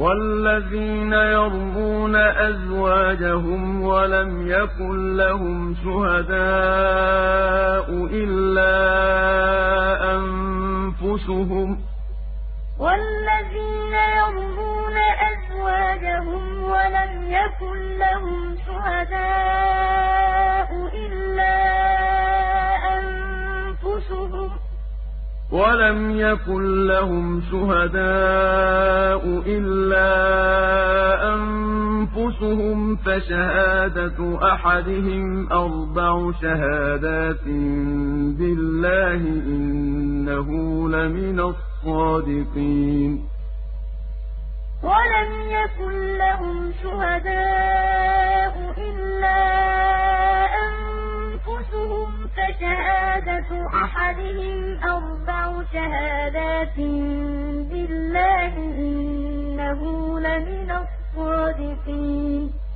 وَالَّذِينَ يَرْمُونَ أَزْوَاجَهُمْ وَلَمْ يَكُن لَّهُمْ شُهَدَاءُ إِلَّا أَنفُسُهُمْ ۚ وَالَّذِينَ يَرْمُونَ أَزْوَاجَهُمْ وَلَمْ يَكُن لَّهُمْ شُهَدَاءُ إِلَّا أَنفُسُهُمْ ۚ وَلَمْ يَكُن لَّهُمْ شُهَدَاءُ إِلَّا أَنفُسُهُمْ فَشَهَادَةُ أَحَدِهِمْ أَرْبَعُ شَهَادَاتٍ بِاللَّهِ إِنَّهُ لَمِنَ الصَّادِقِينَ وَلَمْ يَكُن لَّهُمْ شُهَدَاءُ إِلَّا أَنفُسُهُمْ فَشَهَادَةُ أَحَدِهِمْ أَرْبَعُ شَهَادَاتٍ بِاللَّهِ إِنَّهُ لَمِنَ الصَّادِقِينَ